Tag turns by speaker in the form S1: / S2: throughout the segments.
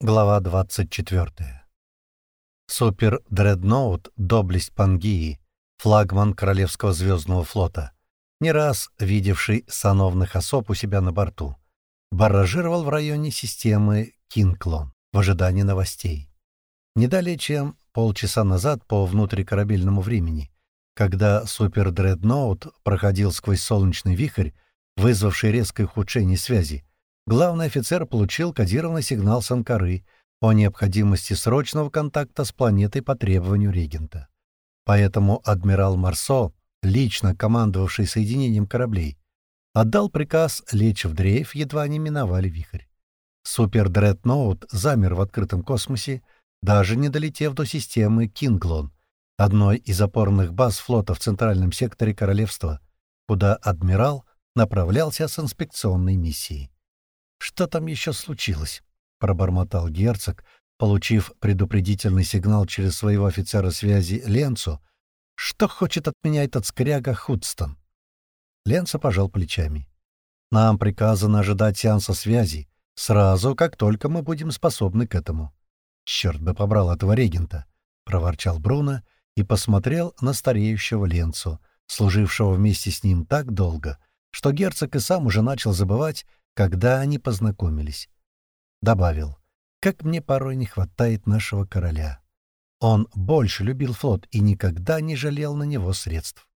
S1: Глава 24. Супер-дредноут «Доблесть Пангии», флагман Королевского звездного флота, не раз видевший сановных особ у себя на борту, баражировал в районе системы Кинклон в ожидании новостей. Не далее, чем полчаса назад по внутрикорабельному времени, когда супер-дредноут проходил сквозь солнечный вихрь, вызвавший резкое ухудшение связи, главный офицер получил кодированный сигнал с Анкары о необходимости срочного контакта с планетой по требованию регента. Поэтому адмирал Марсо, лично командовавший соединением кораблей, отдал приказ лечь в дрейф, едва они миновали вихрь. Супер-дредноут замер в открытом космосе, даже не долетев до системы Кинглон, одной из опорных баз флота в центральном секторе королевства, куда адмирал направлялся с инспекционной миссией. «Что там еще случилось?» — пробормотал герцог, получив предупредительный сигнал через своего офицера связи Ленцу. «Что хочет от меня этот скряга Худстон?» Ленца пожал плечами. «Нам приказано ожидать сеанса связи сразу, как только мы будем способны к этому». «Черт бы побрал этого регента!» — проворчал Бруно и посмотрел на стареющего Ленцу, служившего вместе с ним так долго, что герцог и сам уже начал забывать, когда они познакомились. Добавил, как мне порой не хватает нашего короля. Он больше любил флот и никогда не жалел на него средств.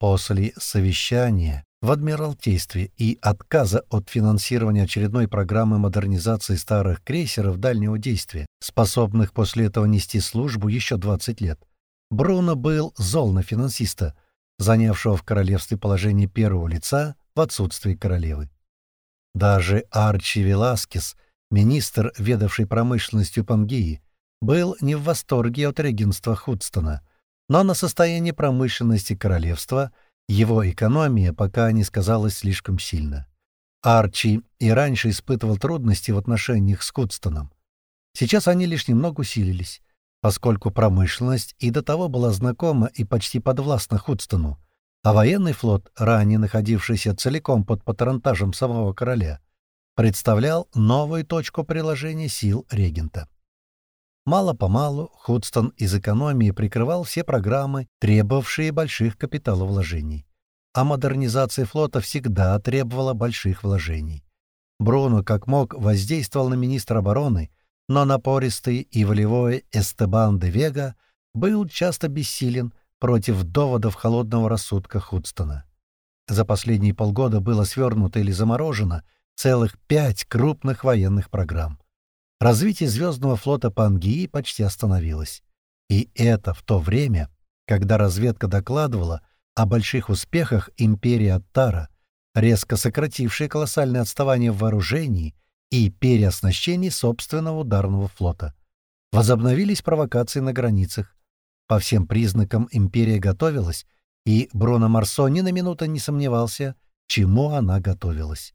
S1: После совещания в Адмиралтействе и отказа от финансирования очередной программы модернизации старых крейсеров дальнего действия, способных после этого нести службу еще 20 лет, Бруно был зол на финансиста, занявшего в королевстве положение первого лица в отсутствии королевы. Даже Арчи Веласкес, министр, ведавший промышленностью Пангии, был не в восторге от регенства Худстона, но на состояние промышленности королевства его экономия пока не сказалась слишком сильно. Арчи и раньше испытывал трудности в отношениях с Худстоном. Сейчас они лишь немного усилились, поскольку промышленность и до того была знакома и почти подвластна Худстону, а военный флот, ранее находившийся целиком под патронтажем самого короля, представлял новую точку приложения сил регента. Мало-помалу Худстон из экономии прикрывал все программы, требовавшие больших капиталовложений. А модернизация флота всегда требовала больших вложений. Бруно как мог воздействовал на министра обороны, но напористый и волевой Эстебан де Вега был часто бессилен против доводов холодного рассудка Худстона. За последние полгода было свернуто или заморожено целых пять крупных военных программ. Развитие звездного флота Пангии почти остановилось. И это в то время, когда разведка докладывала о больших успехах империи Аттара, резко сократившей колоссальное отставание в вооружении и переоснащении собственного ударного флота. Возобновились провокации на границах, по всем признакам империя готовилась, и Бруно Марсо ни на минуту не сомневался, чему она готовилась.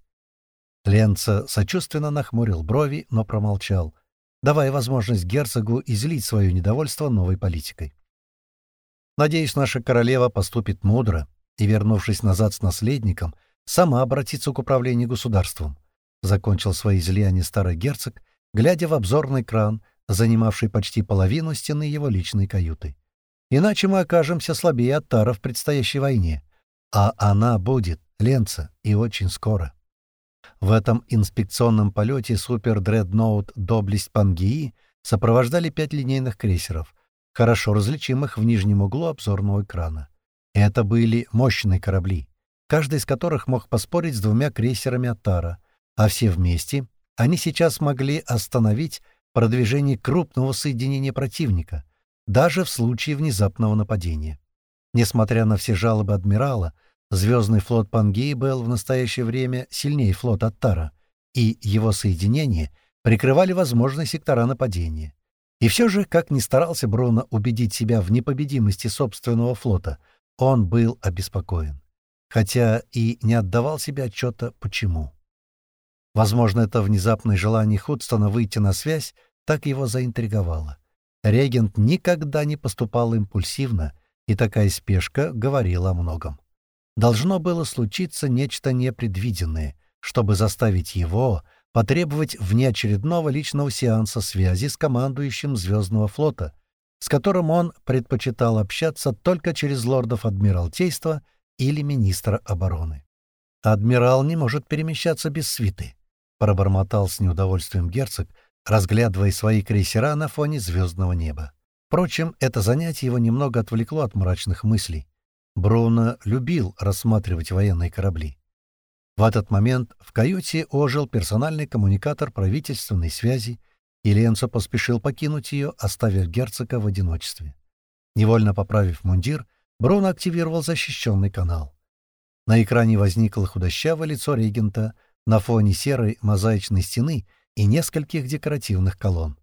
S1: Ленца сочувственно нахмурил брови, но промолчал, давая возможность герцогу излить свое недовольство новой политикой. «Надеюсь, наша королева поступит мудро и, вернувшись назад с наследником, сама обратится к управлению государством», — закончил свои излияния старый герцог, глядя в обзорный кран, занимавший почти половину стены его личной каюты. Иначе мы окажемся слабее от Тара в предстоящей войне. А она будет, Ленца, и очень скоро. В этом инспекционном полете супер-дредноут «Доблесть Пангии» сопровождали пять линейных крейсеров, хорошо различимых в нижнем углу обзорного экрана. Это были мощные корабли, каждый из которых мог поспорить с двумя крейсерами Атара, а все вместе они сейчас могли остановить продвижение крупного соединения противника — даже в случае внезапного нападения. Несмотря на все жалобы адмирала, Звездный флот Пангеи был в настоящее время сильнее флота Аттара, и его соединения прикрывали возможные сектора нападения. И все же, как ни старался Бруно убедить себя в непобедимости собственного флота, он был обеспокоен. Хотя и не отдавал себе отчета, почему. Возможно, это внезапное желание Худстона выйти на связь так его заинтриговало. Регент никогда не поступал импульсивно, и такая спешка говорила о многом. Должно было случиться нечто непредвиденное, чтобы заставить его потребовать внеочередного личного сеанса связи с командующим Звездного флота, с которым он предпочитал общаться только через лордов Адмиралтейства или министра обороны. «Адмирал не может перемещаться без свиты», — пробормотал с неудовольствием герцог, разглядывая свои крейсера на фоне звездного неба. Впрочем, это занятие его немного отвлекло от мрачных мыслей. Бруно любил рассматривать военные корабли. В этот момент в каюте ожил персональный коммуникатор правительственной связи, и Ленцо поспешил покинуть ее, оставив герцога в одиночестве. Невольно поправив мундир, Бруно активировал защищенный канал. На экране возникло худощавое лицо регента на фоне серой мозаичной стены и нескольких декоративных колонн.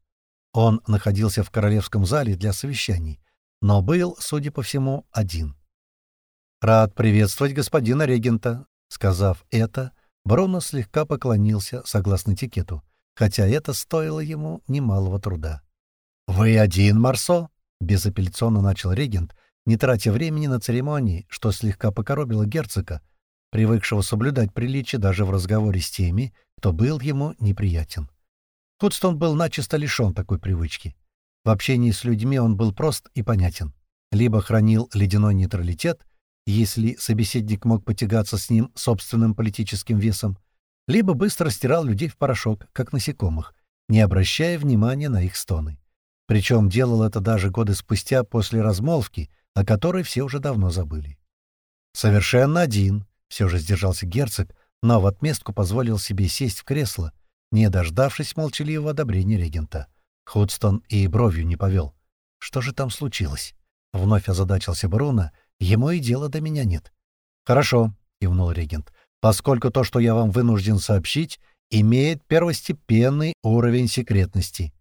S1: Он находился в королевском зале для совещаний, но был, судя по всему, один. «Рад приветствовать господина регента», Сказав это, Бруно слегка поклонился, согласно этикету, хотя это стоило ему немалого труда. «Вы один, Марсо?» — безапелляционно начал регент, не тратя времени на церемонии, что слегка покоробило герцога, привыкшего соблюдать приличие даже в разговоре с теми, кто был ему неприятен. Худстон был начисто лишен такой привычки. В общении с людьми он был прост и понятен. Либо хранил ледяной нейтралитет, если собеседник мог потягаться с ним собственным политическим весом, либо быстро стирал людей в порошок, как насекомых, не обращая внимания на их стоны. Причем делал это даже годы спустя после размолвки, о которой все уже давно забыли. «Совершенно один», — все же сдержался герцог, но в отместку позволил себе сесть в кресло, не дождавшись молчаливого одобрения регента. Худстон и бровью не повел. «Что же там случилось?» — вновь озадачился барона, Ему и дела до меня нет. «Хорошо», — кивнул регент, — «поскольку то, что я вам вынужден сообщить, имеет первостепенный уровень секретности».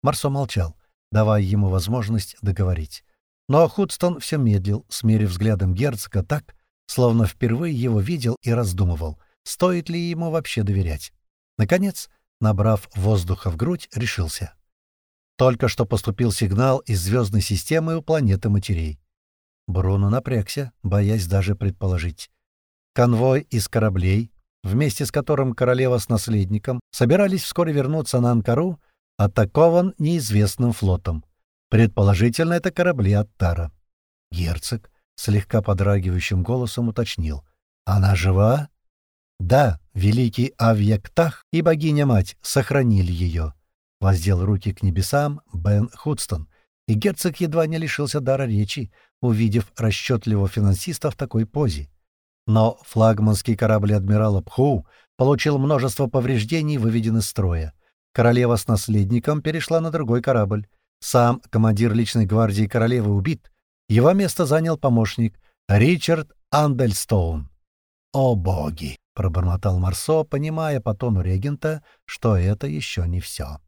S1: Марсо молчал, давая ему возможность договорить. Но Худстон все медлил, смерив взглядом герцога так, словно впервые его видел и раздумывал, стоит ли ему вообще доверять. Наконец, набрав воздуха в грудь, решился. Только что поступил сигнал из звездной системы у планеты матерей. Бруно напрягся, боясь даже предположить. Конвой из кораблей, вместе с которым королева с наследником собирались вскоре вернуться на Анкару, атакован неизвестным флотом. Предположительно, это корабли Аттара. Герцог слегка подрагивающим голосом уточнил. «Она жива?» «Да, великий Авьяктах и богиня-мать сохранили ее», — воздел руки к небесам Бен Худстон, и герцог едва не лишился дара речи, увидев расчетливого финансиста в такой позе. Но флагманский корабль адмирала Пху получил множество повреждений, выведен из строя. Королева с наследником перешла на другой корабль. Сам командир личной гвардии королевы убит. Его место занял помощник Ричард Андельстоун. «О боги!» — пробормотал Марсо, понимая по тону регента, что это еще не все.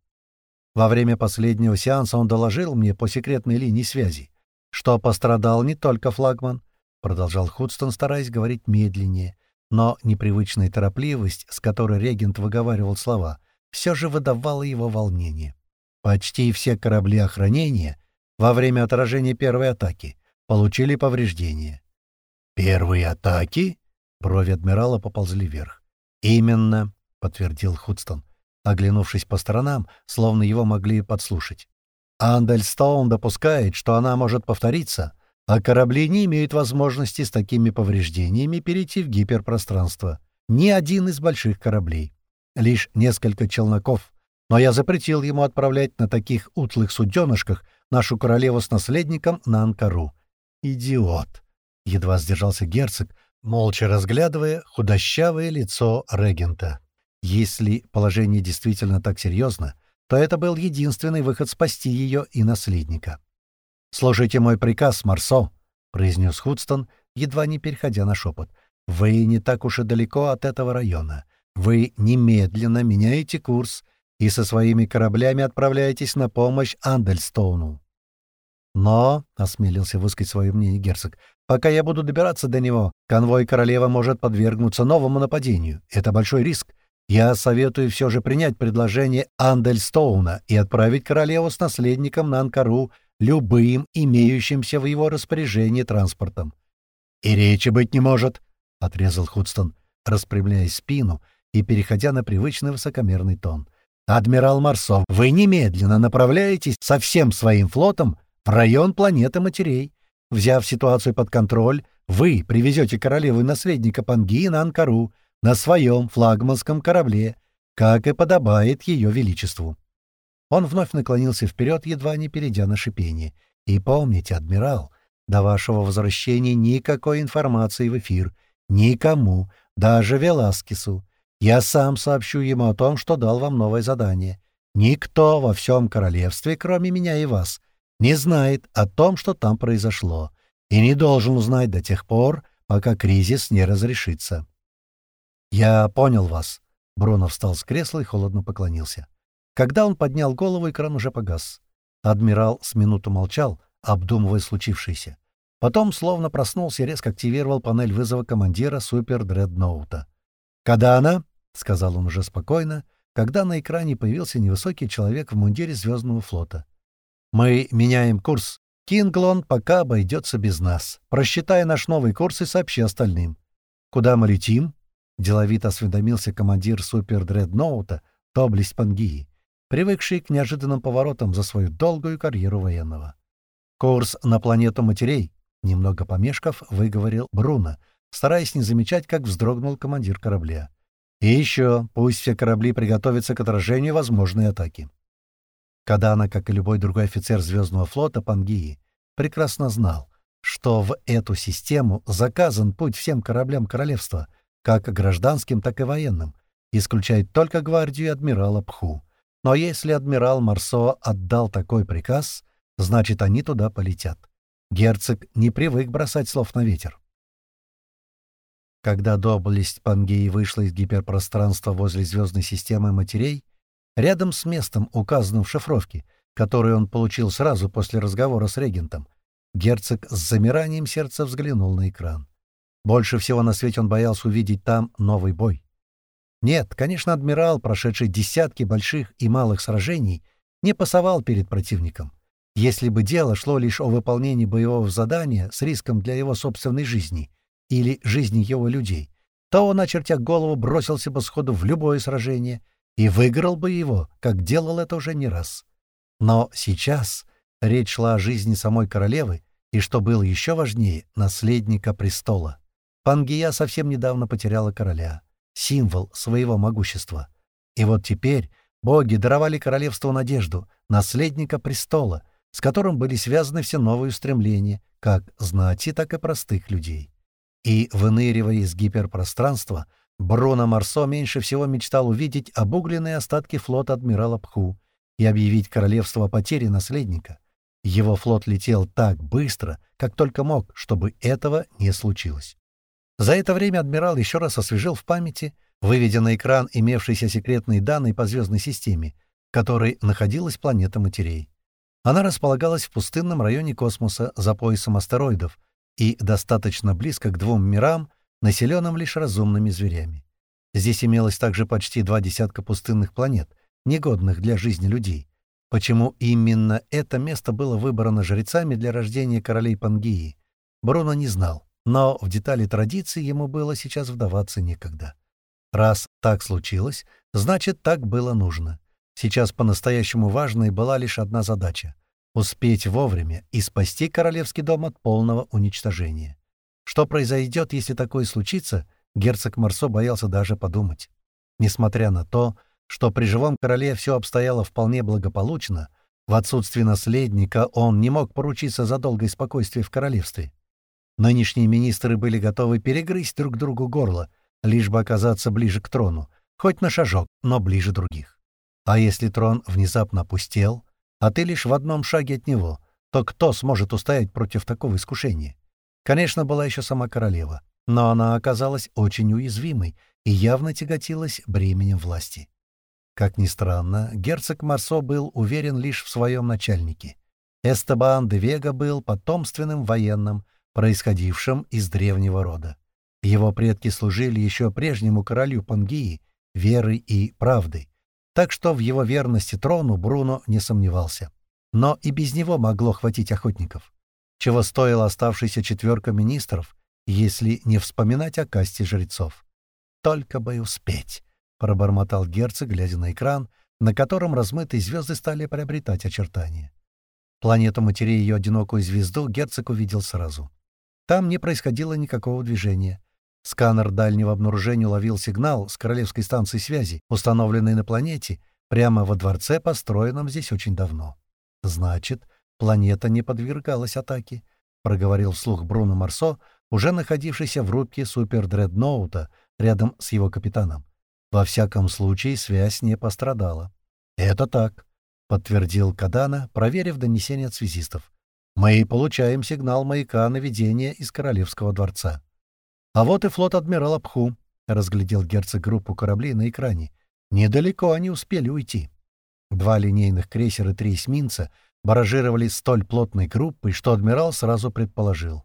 S1: Во время последнего сеанса он доложил мне по секретной линии связи, что пострадал не только флагман, продолжал Худстон, стараясь говорить медленнее, но непривычная торопливость, с которой регент выговаривал слова, все же выдавала его волнение. Почти все корабли охранения во время отражения первой атаки получили повреждения. «Первые атаки?» — брови адмирала поползли вверх. «Именно», — подтвердил Худстон, оглянувшись по сторонам, словно его могли подслушать. Андельстоун допускает, что она может повториться, а корабли не имеют возможности с такими повреждениями перейти в гиперпространство. Ни один из больших кораблей. Лишь несколько челноков. Но я запретил ему отправлять на таких утлых суденышках нашу королеву с наследником на Анкару. Идиот! Едва сдержался герцог, молча разглядывая худощавое лицо регента. Если положение действительно так серьезно, то это был единственный выход спасти ее и наследника. «Слушайте мой приказ, Марсо», — произнес Худстон, едва не переходя на шепот. «Вы не так уж и далеко от этого района. Вы немедленно меняете курс и со своими кораблями отправляетесь на помощь Андельстоуну». «Но», — осмелился высказать свое мнение герцог, — «пока я буду добираться до него, конвой королева может подвергнуться новому нападению. Это большой риск, я советую все же принять предложение Андельстоуна и отправить королеву с наследником на Анкару любым имеющимся в его распоряжении транспортом. «И речи быть не может», — отрезал Худстон, распрямляя спину и переходя на привычный высокомерный тон. «Адмирал Марсо, вы немедленно направляетесь со всем своим флотом в район планеты матерей. Взяв ситуацию под контроль, вы привезете королеву и наследника Пангии на Анкару на своем флагманском корабле, как и подобает ее величеству». Он вновь наклонился вперед, едва не перейдя на шипение. «И помните, адмирал, до вашего возвращения никакой информации в эфир. Никому, даже Веласкесу. Я сам сообщу ему о том, что дал вам новое задание. Никто во всем королевстве, кроме меня и вас, не знает о том, что там произошло, и не должен узнать до тех пор, пока кризис не разрешится. «Я понял вас», — Бруно встал с кресла и холодно поклонился. Когда он поднял голову, экран уже погас. Адмирал с минуту молчал, обдумывая случившееся. Потом, словно проснулся, резко активировал панель вызова командира супер-дредноута. «Кадана!» — сказал он уже спокойно, когда на экране появился невысокий человек в мундире Звездного флота. «Мы меняем курс. Кинглон пока обойдется без нас. Просчитай наш новый курс и сообщи остальным». «Куда мы летим?» — деловито осведомился командир супер-дредноута Тоблис Пангии, привыкший к неожиданным поворотам за свою долгую карьеру военного. «Курс на планету матерей», — немного помешков, выговорил Бруно, стараясь не замечать, как вздрогнул командир корабля. И еще, пусть все корабли приготовятся к отражению возможной атаки. Кадана, как и любой другой офицер Звездного флота Пангии, прекрасно знал, что в эту систему заказан путь всем кораблям королевства, как гражданским, так и военным, исключает только гвардию адмирала Пху. Но если адмирал Марсо отдал такой приказ, значит, они туда полетят. Герцог не привык бросать слов на ветер. Когда доблесть Пангеи вышла из гиперпространства возле звездной системы матерей, рядом с местом, указанным в шифровке, которую он получил сразу после разговора с регентом, герцог с замиранием сердца взглянул на экран. Больше всего на свете он боялся увидеть там новый бой. Нет, конечно, адмирал, прошедший десятки больших и малых сражений, не пасовал перед противником. Если бы дело шло лишь о выполнении боевого задания с риском для его собственной жизни — или жизни его людей, то он, очертя голову, бросился бы сходу в любое сражение и выиграл бы его, как делал это уже не раз. Но сейчас речь шла о жизни самой королевы и, что было еще важнее, наследника престола. Пангия совсем недавно потеряла короля, символ своего могущества. И вот теперь боги даровали королевству надежду, наследника престола, с которым были связаны все новые устремления, как знати, так и простых людей. И, выныривая из гиперпространства, Бруно Марсо меньше всего мечтал увидеть обугленные остатки флота адмирала Пху и объявить королевство о потере наследника. Его флот летел так быстро, как только мог, чтобы этого не случилось. За это время адмирал еще раз освежил в памяти, выведя на экран имевшиеся секретные данные по звездной системе, в которой находилась планета матерей. Она располагалась в пустынном районе космоса за поясом астероидов, и достаточно близко к двум мирам, населенным лишь разумными зверями. Здесь имелось также почти два десятка пустынных планет, негодных для жизни людей. Почему именно это место было выбрано жрецами для рождения королей Пангии, Бруно не знал, но в детали традиции ему было сейчас вдаваться некогда. Раз так случилось, значит, так было нужно. Сейчас по-настоящему важной была лишь одна задача успеть вовремя и спасти королевский дом от полного уничтожения. Что произойдет, если такое случится, герцог Марсо боялся даже подумать. Несмотря на то, что при живом короле все обстояло вполне благополучно, в отсутствие наследника он не мог поручиться за долгое спокойствие в королевстве. Нынешние министры были готовы перегрызть друг другу горло, лишь бы оказаться ближе к трону, хоть на шажок, но ближе других. А если трон внезапно опустел, а ты лишь в одном шаге от него, то кто сможет устоять против такого искушения? Конечно, была еще сама королева, но она оказалась очень уязвимой и явно тяготилась бременем власти. Как ни странно, герцог Марсо был уверен лишь в своем начальнике. Эстебан де Вега был потомственным военным, происходившим из древнего рода. Его предки служили еще прежнему королю Пангии верой и правдой, так что в его верности трону Бруно не сомневался. Но и без него могло хватить охотников. Чего стоила оставшаяся четверка министров, если не вспоминать о касте жрецов. Только бы успеть. — пробормотал герцог, глядя на экран, на котором размытые звезды стали приобретать очертания. Планету матерей ее одинокую звезду герцог увидел сразу. Там не происходило никакого движения. Сканер дальнего обнаружения уловил сигнал с королевской станции связи, установленной на планете, прямо во дворце, построенном здесь очень давно. Значит, планета не подвергалась атаке, — проговорил вслух Бруно Марсо, уже находившийся в рубке супер-дредноута рядом с его капитаном. Во всяком случае, связь не пострадала. «Это так», — подтвердил Кадана, проверив донесение от связистов. «Мы получаем сигнал маяка наведения из Королевского дворца». «А вот и флот адмирала Пху», — разглядел герцог группу кораблей на экране. «Недалеко они успели уйти». Два линейных крейсера и три эсминца баражировали столь плотной группой, что адмирал сразу предположил.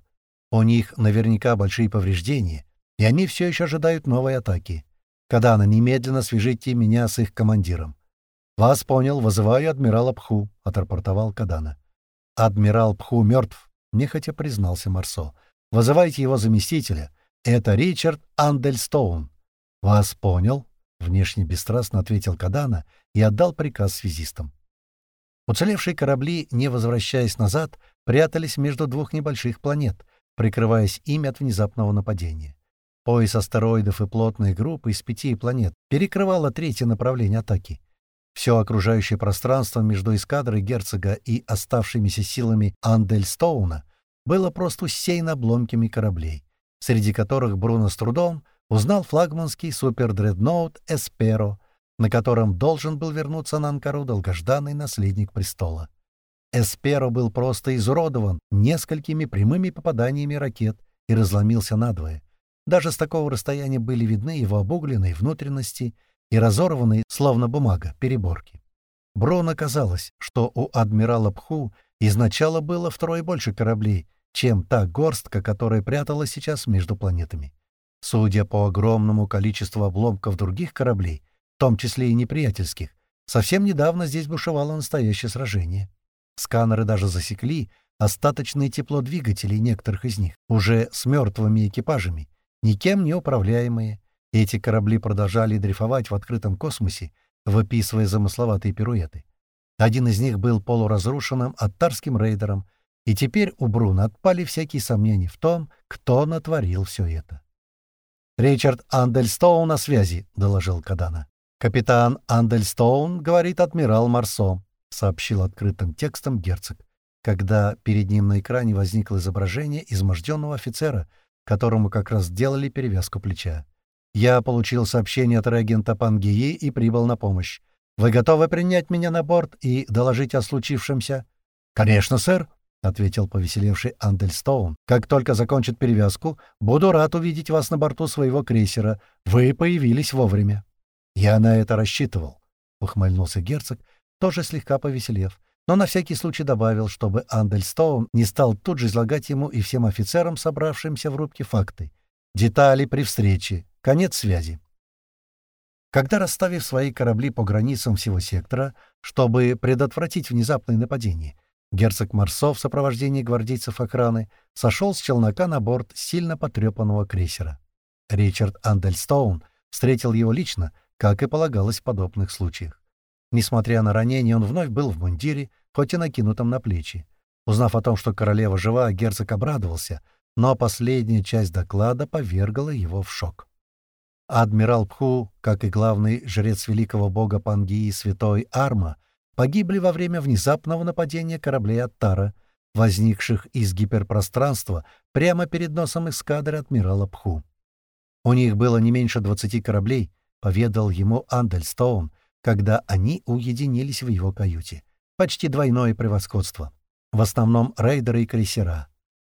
S1: У них наверняка большие повреждения, и они все еще ожидают новой атаки. Кадана, немедленно свяжите меня с их командиром. «Вас понял, вызываю адмирала Пху», — отрапортовал Кадана. «Адмирал Пху мертв», — нехотя признался Марсо. «Вызывайте его заместителя. Это Ричард Андельстоун». «Вас понял», — внешне бесстрастно ответил Кадана и отдал приказ связистам. Уцелевшие корабли, не возвращаясь назад, прятались между двух небольших планет, прикрываясь ими от внезапного нападения. Пояс астероидов и плотные группы из пяти планет перекрывало третье направление атаки. Все окружающее пространство между эскадрой герцога и оставшимися силами Андельстоуна было просто усеяно обломками кораблей, среди которых Бруно с трудом узнал флагманский супердредноут «Эсперо», на котором должен был вернуться на Анкару долгожданный наследник престола. «Эсперо» был просто изуродован несколькими прямыми попаданиями ракет и разломился надвое. Даже с такого расстояния были видны его обугленные внутренности и разорванные, словно бумага, переборки. Брону казалось, что у адмирала Пху изначально было втрое больше кораблей, чем та горстка, которая пряталась сейчас между планетами. Судя по огромному количеству обломков других кораблей, в том числе и неприятельских, совсем недавно здесь бушевало настоящее сражение. Сканеры даже засекли остаточное тепло двигателей некоторых из них, уже с мертвыми экипажами, никем не управляемые. Эти корабли продолжали дрейфовать в открытом космосе, выписывая замысловатые пируэты. Один из них был полуразрушенным аттарским рейдером, и теперь у Бруна отпали всякие сомнения в том, кто натворил все это. «Ричард Андельстоун на связи», — доложил Кадана. «Капитан Андельстоун, — говорит адмирал Марсо», — сообщил открытым текстом герцог, когда перед ним на экране возникло изображение изможденного офицера, которому как раз делали перевязку плеча. «Я получил сообщение от регента Пангии и прибыл на помощь. Вы готовы принять меня на борт и доложить о случившемся?» «Конечно, сэр», — ответил повеселевший Андельстоун. «Как только закончит перевязку, буду рад увидеть вас на борту своего крейсера. Вы появились вовремя». «Я на это рассчитывал», — ухмыльнулся герцог, тоже слегка повеселев но на всякий случай добавил, чтобы Андельстоун не стал тут же излагать ему и всем офицерам, собравшимся в рубке, факты. Детали при встрече. Конец связи. Когда, расставив свои корабли по границам всего сектора, чтобы предотвратить внезапное нападение, герцог Марсо в сопровождении гвардейцев охраны сошел с челнока на борт сильно потрепанного крейсера. Ричард Андельстоун встретил его лично, как и полагалось в подобных случаях. Несмотря на ранение, он вновь был в мундире, хоть и накинутом на плечи. Узнав о том, что королева жива, герцог обрадовался, но последняя часть доклада повергала его в шок. Адмирал Пху, как и главный жрец великого бога Пангии святой Арма, погибли во время внезапного нападения кораблей Аттара, возникших из гиперпространства прямо перед носом эскадры адмирала Пху. У них было не меньше двадцати кораблей, поведал ему Андельстоун, когда они уединились в его каюте. Почти двойное превосходство. В основном рейдеры и крейсера.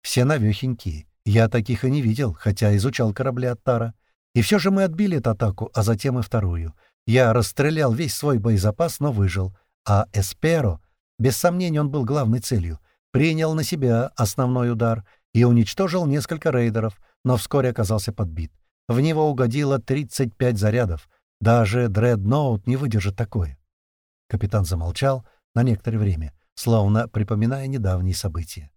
S1: Все навехенькие. Я таких и не видел, хотя изучал корабли от Тара. И все же мы отбили эту атаку, а затем и вторую. Я расстрелял весь свой боезапас, но выжил. А Эсперо, без сомнения, он был главной целью, принял на себя основной удар и уничтожил несколько рейдеров, но вскоре оказался подбит. В него угодило 35 зарядов. Даже дредноут не выдержит такое. Капитан замолчал, на некоторое время, словно припоминая недавние события.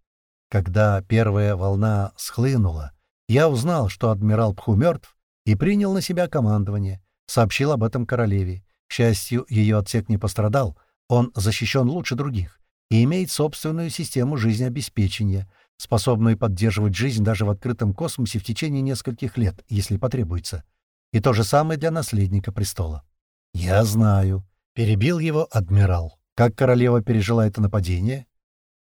S1: Когда первая волна схлынула, я узнал, что адмирал Пху мертв и принял на себя командование, Сообщил об этом королеве. К счастью, ее отсек не пострадал. Он защищен лучше других и имеет собственную систему жизнеобеспечения, способную поддерживать жизнь даже в открытом космосе в течение нескольких лет, если потребуется. И то же самое для наследника престола. «Я знаю», — перебил его адмирал. «Как королева пережила это нападение?»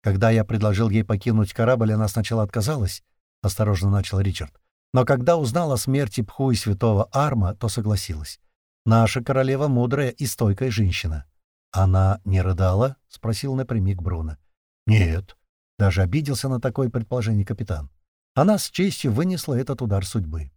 S1: «Когда я предложил ей покинуть корабль, она сначала отказалась», — осторожно начал Ричард. «Но когда узнала о смерти Пху и святого Арма, то согласилась. Наша королева мудрая и стойкая женщина». «Она не рыдала?» — спросил напрямик Бруно. «Нет». Даже обиделся на такое предположение капитан. Она с честью вынесла этот удар судьбы.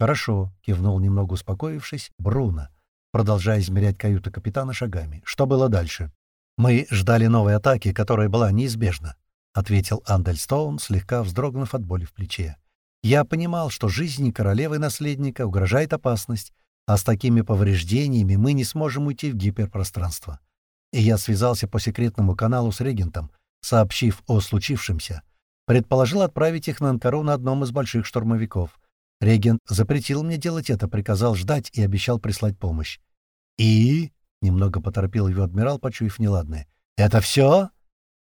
S1: «Хорошо», — кивнул немного успокоившись, Бруно, продолжая измерять каюту капитана шагами. «Что было дальше?» «Мы ждали новой атаки, которая была неизбежна», — ответил Андельстоун, слегка вздрогнув от боли в плече. «Я понимал, что жизни королевы-наследника угрожает опасность, а с такими повреждениями мы не сможем уйти в гиперпространство. И я связался по секретному каналу с регентом, сообщив о случившемся. Предположил отправить их на Анкару на одном из больших штурмовиков. Регент запретил мне делать это, приказал ждать и обещал прислать помощь. «И?» — немного поторопил его адмирал, почуяв неладное. «Это все?»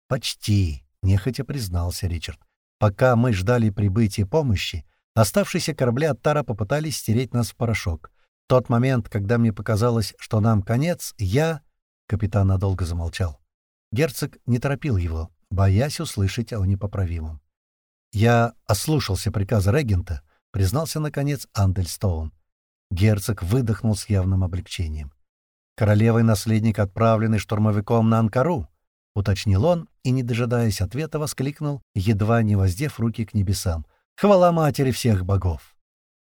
S1: «Почти», — нехотя признался Ричард. «Пока мы ждали прибытия помощи, оставшиеся корабли от Тара попытались стереть нас в порошок тот момент, когда мне показалось, что нам конец, я...» Капитан надолго замолчал. Герцог не торопил его, боясь услышать о непоправимом. «Я ослушался приказа регента», — признался, наконец, Андельстоун. Герцог выдохнул с явным облегчением. «Королевой наследник, отправленный штурмовиком на Анкару», — уточнил он и, не дожидаясь ответа, воскликнул, едва не воздев руки к небесам. «Хвала матери всех богов!»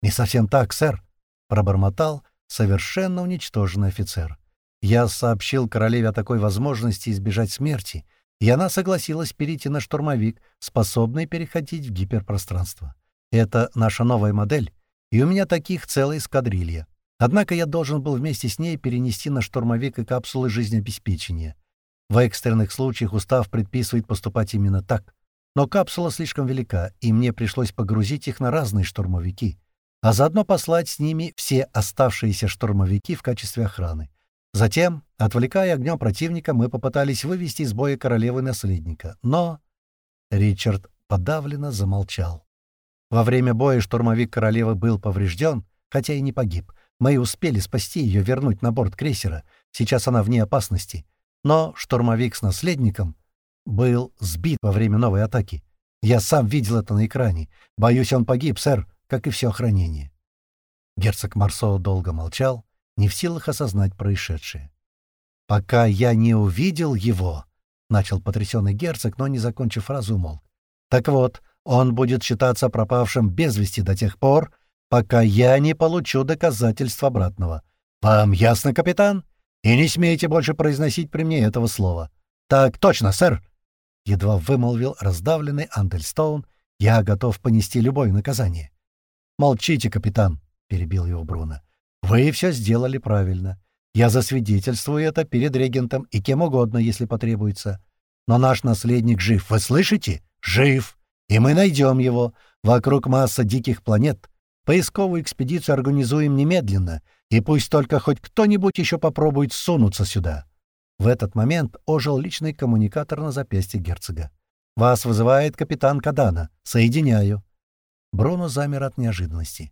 S1: «Не совсем так, сэр», пробормотал совершенно уничтоженный офицер. Я сообщил королеве о такой возможности избежать смерти, и она согласилась перейти на штурмовик, способный переходить в гиперпространство. Это наша новая модель, и у меня таких целая эскадрилья. Однако я должен был вместе с ней перенести на штурмовик и капсулы жизнеобеспечения. В экстренных случаях устав предписывает поступать именно так. Но капсула слишком велика, и мне пришлось погрузить их на разные штурмовики а заодно послать с ними все оставшиеся штурмовики в качестве охраны. Затем, отвлекая огнем противника, мы попытались вывести из боя королевы-наследника. Но Ричард подавленно замолчал. Во время боя штурмовик королевы был поврежден, хотя и не погиб. Мы успели спасти ее, вернуть на борт крейсера. Сейчас она вне опасности. Но штурмовик с наследником был сбит во время новой атаки. Я сам видел это на экране. Боюсь, он погиб, сэр как и все охранение. Герцог Марсо долго молчал, не в силах осознать происшедшее. «Пока я не увидел его», — начал потрясенный герцог, но, не закончив фразу, умолк. «Так вот, он будет считаться пропавшим без вести до тех пор, пока я не получу доказательств обратного. Вам ясно, капитан? И не смейте больше произносить при мне этого слова». «Так точно, сэр!» — едва вымолвил раздавленный Андельстоун. «Я готов понести любое наказание». «Молчите, капитан», — перебил его Бруно. «Вы все сделали правильно. Я засвидетельствую это перед регентом и кем угодно, если потребуется. Но наш наследник жив, вы слышите? Жив! И мы найдем его. Вокруг масса диких планет. Поисковую экспедицию организуем немедленно, и пусть только хоть кто-нибудь еще попробует сунуться сюда». В этот момент ожил личный коммуникатор на запястье герцога. «Вас вызывает капитан Кадана. Соединяю». Бруно замер от неожиданности.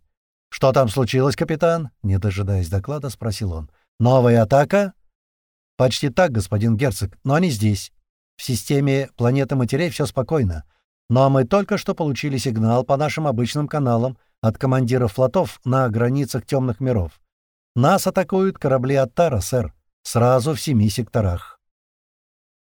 S1: «Что там случилось, капитан?» — не дожидаясь доклада, спросил он. «Новая атака?» «Почти так, господин герцог, но они здесь. В системе планеты матерей все спокойно. Но мы только что получили сигнал по нашим обычным каналам от командиров флотов на границах темных миров. Нас атакуют корабли Аттара, сэр, сразу в семи секторах.